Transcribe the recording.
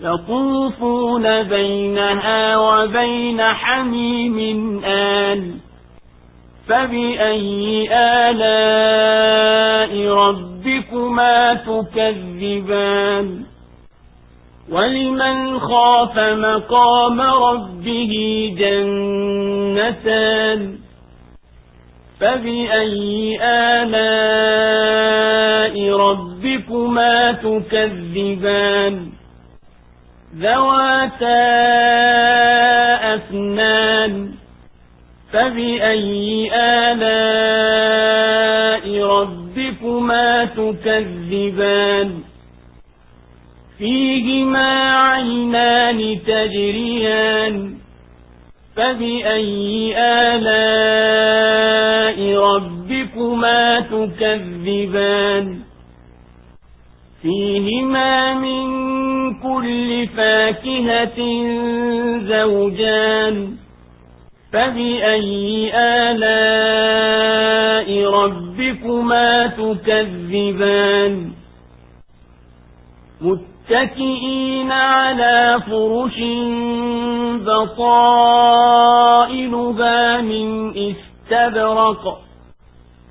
يطوفون بينها وبين حميم آن. فبأي آلاء ربكما تكذبان؟ ولمن خاف مقام ربه جنتان. فبأي آلاء ربكما تكذبان؟ ذواتا أثنان فبأي آلاء ربكما تكذبان؟ فيهما عينان تجريان فبأي آلاء ربكما تكذبان؟ فيهما من كل فاكهة زوجان فبأي آلاء ربكما تكذبان؟ متكئين على فرش بطائلها من استبرق